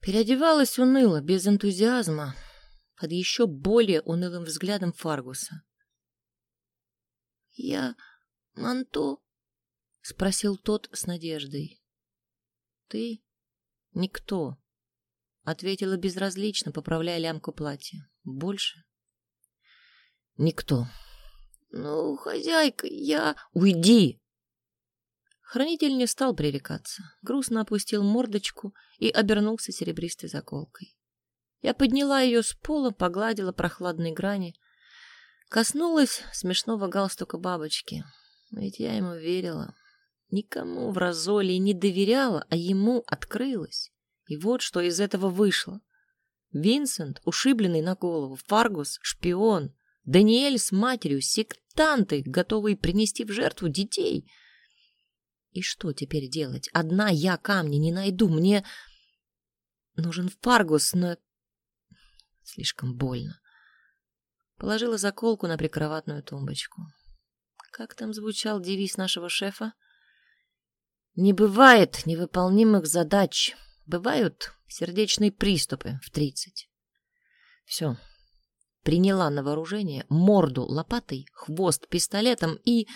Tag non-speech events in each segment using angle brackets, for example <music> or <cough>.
Переодевалась уныло, без энтузиазма, под еще более унылым взглядом Фаргуса. «Я Манто?» — спросил тот с надеждой. «Ты никто», — ответила безразлично, поправляя лямку платья. «Больше?» «Никто». «Ну, хозяйка, я...» «Уйди!» Хранитель не стал пререкаться, грустно опустил мордочку и обернулся серебристой заколкой. Я подняла ее с пола, погладила прохладной грани, коснулась смешного галстука бабочки. Ведь я ему верила. Никому в Розоле не доверяла, а ему открылась. И вот что из этого вышло. Винсент, ушибленный на голову, Фаргус, шпион, Даниэль с матерью, сектанты, готовые принести в жертву детей. И что теперь делать? Одна я камни не найду, мне нужен Фаргус, но слишком больно. Положила заколку на прикроватную тумбочку. Как там звучал девиз нашего шефа? Не бывает невыполнимых задач. Бывают сердечные приступы в тридцать. Все. Приняла на вооружение морду лопатой, хвост пистолетом и...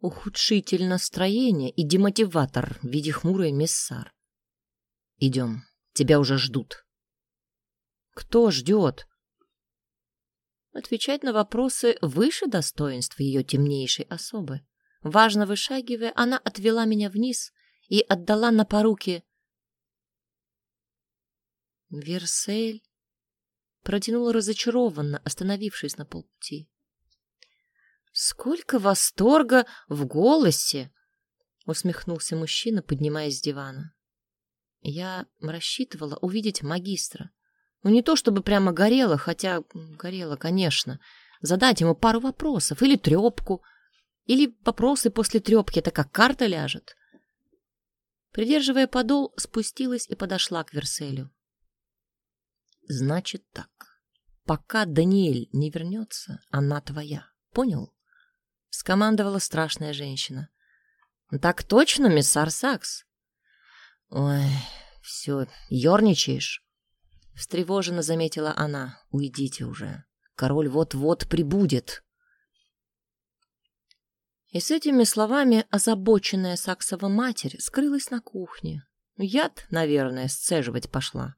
Ухудшитель настроения и демотиватор в виде хмурой миссар. Идем, тебя уже ждут. Кто ждет? Отвечать на вопросы выше достоинств ее темнейшей особы. Важно вышагивая, она отвела меня вниз и отдала на поруки. Версель протянула разочарованно, остановившись на полпути. Сколько восторга в голосе! усмехнулся мужчина, поднимаясь с дивана. Я рассчитывала увидеть магистра. Ну, не то чтобы прямо горело, хотя горело, конечно. Задать ему пару вопросов или трепку — или вопросы после трепки, это как карта ляжет. Придерживая подол, спустилась и подошла к Верселю. Значит так. Пока Даниэль не вернется, она твоя. Понял? Скомандовала страшная женщина. Так точно, миссар Сакс. Ой, все, ерничаешь? Встревоженно заметила она. Уйдите уже. Король вот-вот прибудет. И с этими словами озабоченная Саксова матерь скрылась на кухне. Яд, наверное, сцеживать пошла.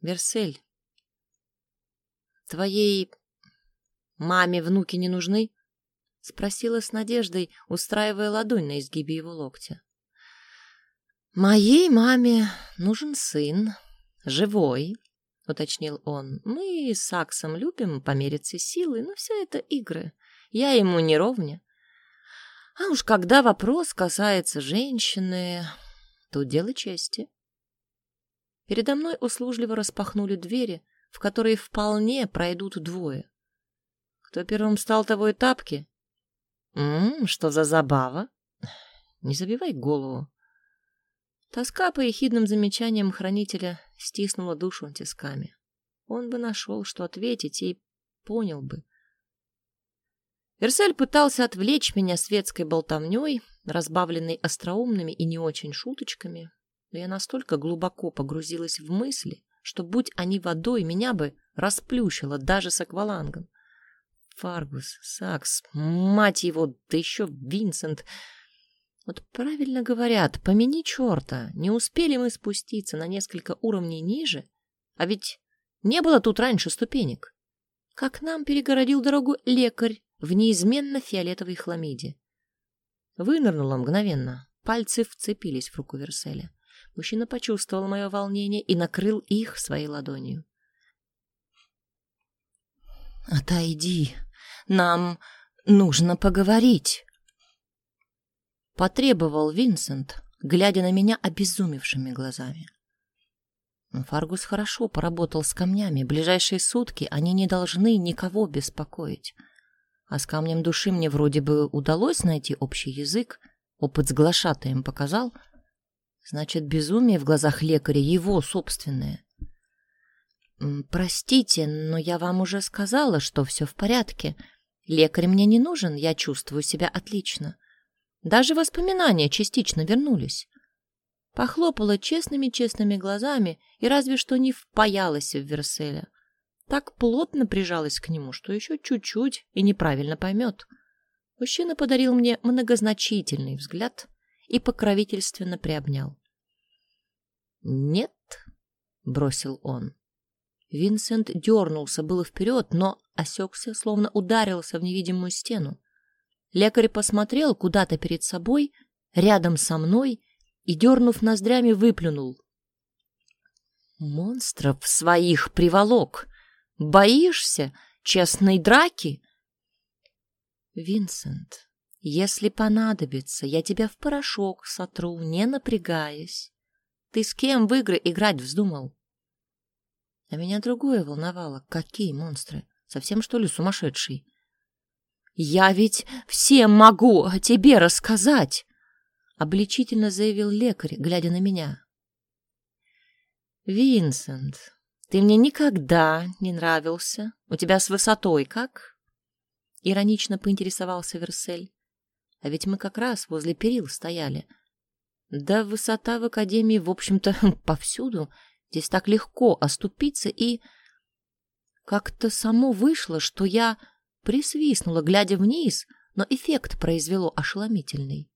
Версель, твоей маме внуки не нужны? Спросила с надеждой, устраивая ладонь на изгибе его локтя. Моей маме нужен сын, живой, уточнил он. Мы с Саксом любим помериться силой, но все это игры. Я ему не ровня. А уж когда вопрос касается женщины, то дело чести. Передо мной услужливо распахнули двери, в которые вполне пройдут двое. Кто первым стал того и тапки? М -м, что за забава? Не забивай голову. Тоска по ехидным замечаниям хранителя стиснула душу тисками. Он бы нашел, что ответить, и понял бы, Версель пытался отвлечь меня светской болтовней, разбавленной остроумными и не очень шуточками, но я настолько глубоко погрузилась в мысли, что, будь они водой, меня бы расплющило даже с аквалангом. Фаргус, Сакс, мать его, да еще Винсент. Вот правильно говорят, помяни черта, не успели мы спуститься на несколько уровней ниже, а ведь не было тут раньше ступенек. Как нам перегородил дорогу лекарь в неизменно фиолетовой хламиде. Вынырнула мгновенно. Пальцы вцепились в руку Верселя. Мужчина почувствовал мое волнение и накрыл их своей ладонью. «Отойди, нам нужно поговорить», — потребовал Винсент, глядя на меня обезумевшими глазами. Фаргус хорошо поработал с камнями. Ближайшие сутки они не должны никого беспокоить. А с камнем души мне вроде бы удалось найти общий язык. Опыт с глашатаем показал. Значит, безумие в глазах лекаря его собственное. «Простите, но я вам уже сказала, что все в порядке. Лекарь мне не нужен, я чувствую себя отлично. Даже воспоминания частично вернулись. Похлопала честными-честными глазами и разве что не впаялась в Верселя. Так плотно прижалась к нему, что еще чуть-чуть и неправильно поймет. Мужчина подарил мне многозначительный взгляд и покровительственно приобнял. «Нет», — бросил он. Винсент дернулся было вперед, но осекся, словно ударился в невидимую стену. Лекарь посмотрел куда-то перед собой, рядом со мной, и, дернув ноздрями, выплюнул. «Монстров своих приволок! Боишься честной драки?» «Винсент, если понадобится, я тебя в порошок сотру, не напрягаясь. Ты с кем в игры играть вздумал?» А меня другое волновало. Какие монстры? Совсем, что ли, сумасшедший? «Я ведь всем могу о тебе рассказать!» — обличительно заявил лекарь, глядя на меня. «Винсент, ты мне никогда не нравился. У тебя с высотой как?» Иронично поинтересовался Версель. А ведь мы как раз возле перил стояли. Да высота в академии, в общем-то, <laughs> повсюду. Здесь так легко оступиться и... Как-то само вышло, что я присвистнула, глядя вниз, но эффект произвело ошеломительный.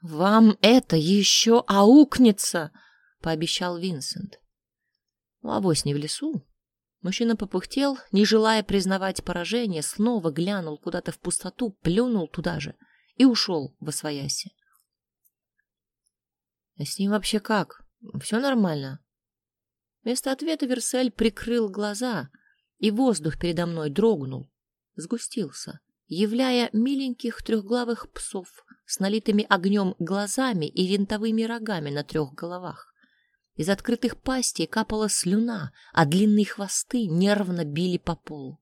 «Вам это еще аукнется!» — пообещал Винсент. Ну, авось не в лесу. Мужчина попыхтел, не желая признавать поражение, снова глянул куда-то в пустоту, плюнул туда же и ушел во свояси. А с ним вообще как? Все нормально? Вместо ответа Версель прикрыл глаза, и воздух передо мной дрогнул, сгустился, являя миленьких трехглавых псов с налитыми огнем глазами и винтовыми рогами на трех головах. Из открытых пастей капала слюна, а длинные хвосты нервно били по полу.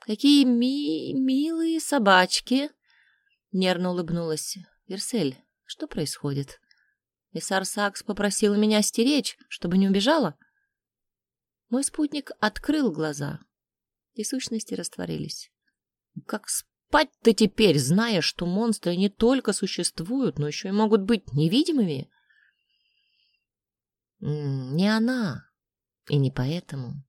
«Какие ми милые собачки!» — нервно улыбнулась. «Версель, что происходит?» И Сакс попросил меня стеречь, чтобы не убежала. Мой спутник открыл глаза, и сущности растворились. Как спать-то теперь, зная, что монстры не только существуют, но еще и могут быть невидимыми? Не она, и не поэтому.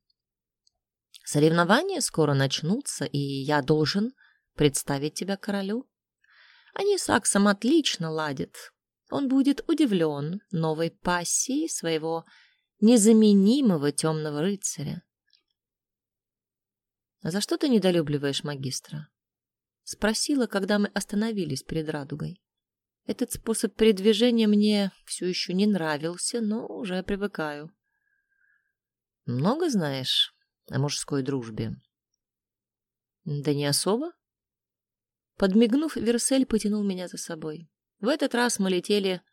Соревнования скоро начнутся, и я должен представить тебя королю. Они с Аксом отлично ладят, он будет удивлен новой пассией своего незаменимого темного рыцаря. «А за что ты недолюбливаешь магистра?» Спросила, когда мы остановились перед радугой. Этот способ передвижения мне все еще не нравился, но уже привыкаю. «Много знаешь о мужской дружбе?» «Да не особо». Подмигнув, Версель потянул меня за собой. В этот раз мы летели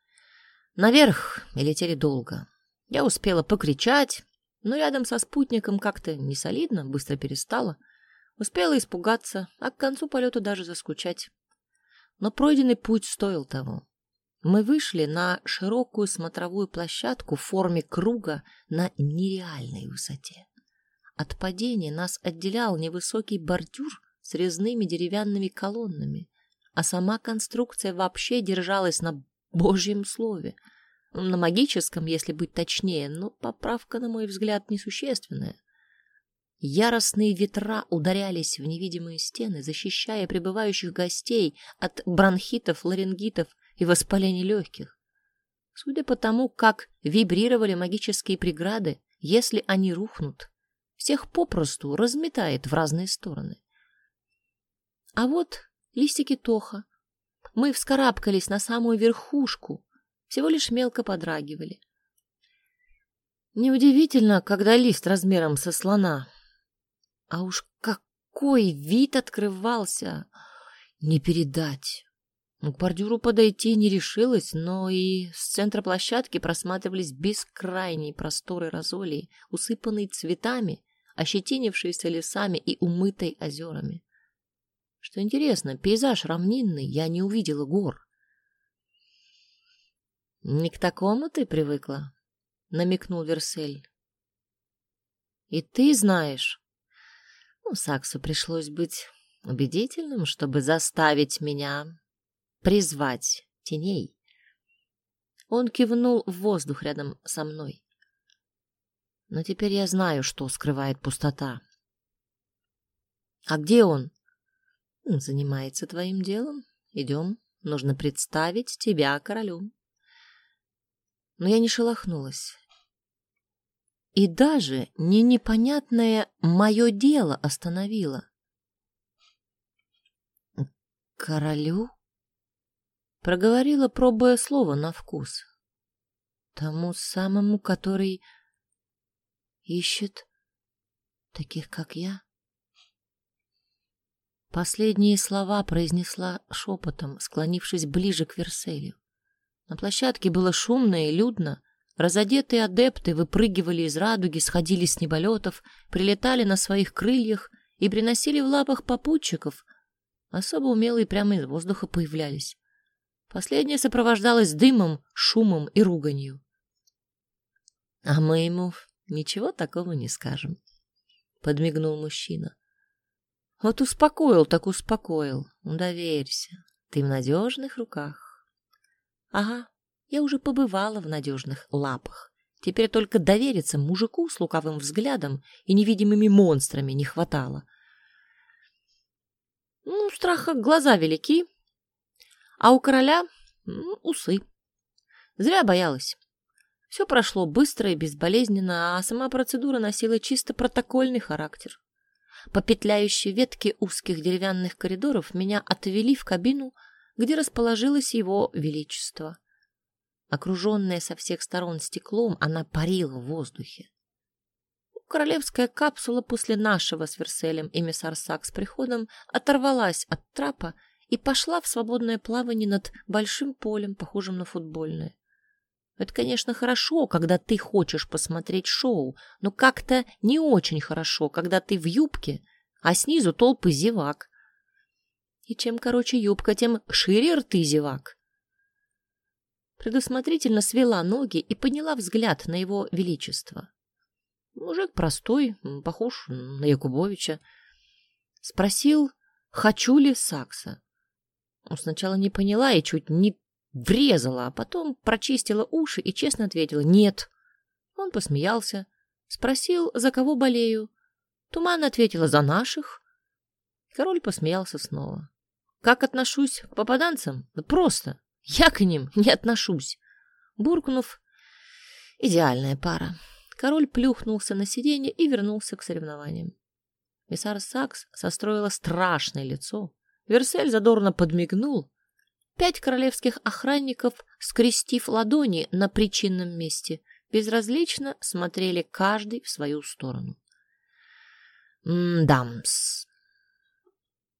наверх и летели долго. Я успела покричать, но рядом со спутником как-то не солидно, быстро перестала. Успела испугаться, а к концу полета даже заскучать. Но пройденный путь стоил того. Мы вышли на широкую смотровую площадку в форме круга на нереальной высоте. От падения нас отделял невысокий бордюр с резными деревянными колоннами а сама конструкция вообще держалась на божьем слове. На магическом, если быть точнее, но поправка, на мой взгляд, несущественная. Яростные ветра ударялись в невидимые стены, защищая прибывающих гостей от бронхитов, ларингитов и воспалений легких. Судя по тому, как вибрировали магические преграды, если они рухнут, всех попросту разметает в разные стороны. А вот листики тоха. Мы вскарабкались на самую верхушку, всего лишь мелко подрагивали. Неудивительно, когда лист размером со слона. А уж какой вид открывался! Не передать. К бордюру подойти не решилась, но и с центра площадки просматривались бескрайние просторы Розолии, усыпанные цветами, ощетинившиеся лесами и умытой озерами. Что интересно, пейзаж равнинный, я не увидела гор. «Не к такому ты привыкла?» — намекнул Версель. «И ты знаешь...» Ну, Саксу пришлось быть убедительным, чтобы заставить меня призвать теней. Он кивнул в воздух рядом со мной. Но теперь я знаю, что скрывает пустота. А где он? Занимается твоим делом. Идем. Нужно представить тебя королю. Но я не шелохнулась. И даже не непонятное мое дело остановило. «Королю?» Проговорила, пробуя слово на вкус. «Тому самому, который ищет таких, как я?» Последние слова произнесла шепотом, склонившись ближе к Верселю. На площадке было шумно и людно. Разодетые адепты выпрыгивали из радуги, сходили с неболетов, прилетали на своих крыльях и приносили в лапах попутчиков. Особо умелые прямо из воздуха появлялись. Последнее сопровождалось дымом, шумом и руганью. — А мы ему ничего такого не скажем, — подмигнул мужчина. — Вот успокоил, так успокоил. Доверься, ты в надежных руках. — Ага, я уже побывала в надежных лапах. Теперь только довериться мужику с лукавым взглядом и невидимыми монстрами не хватало. Ну, страха глаза велики, а у короля усы. Зря боялась. Все прошло быстро и безболезненно, а сама процедура носила чисто протокольный характер. По петляющей ветке узких деревянных коридоров меня отвели в кабину, где расположилось его величество. Окруженная со всех сторон стеклом, она парила в воздухе. Королевская капсула после нашего с Верселем и Мессарсак с приходом оторвалась от трапа и пошла в свободное плавание над большим полем, похожим на футбольное. Это, конечно, хорошо, когда ты хочешь посмотреть шоу, но как-то не очень хорошо, когда ты в юбке, а снизу толпы зевак. И чем короче юбка, тем шире рты зевак предусмотрительно свела ноги и подняла взгляд на его величество. Мужик простой, похож на Якубовича. Спросил, хочу ли сакса. Сначала не поняла и чуть не врезала, а потом прочистила уши и честно ответила «нет». Он посмеялся, спросил, за кого болею. Туман ответила «за наших». Король посмеялся снова. «Как отношусь к попаданцам? Да просто. Я к ним не отношусь. Буркнув, идеальная пара. Король плюхнулся на сиденье и вернулся к соревнованиям. Миссар Сакс состроила страшное лицо. Версель задорно подмигнул. Пять королевских охранников, скрестив ладони на причинном месте, безразлично смотрели каждый в свою сторону. «М-дамс»,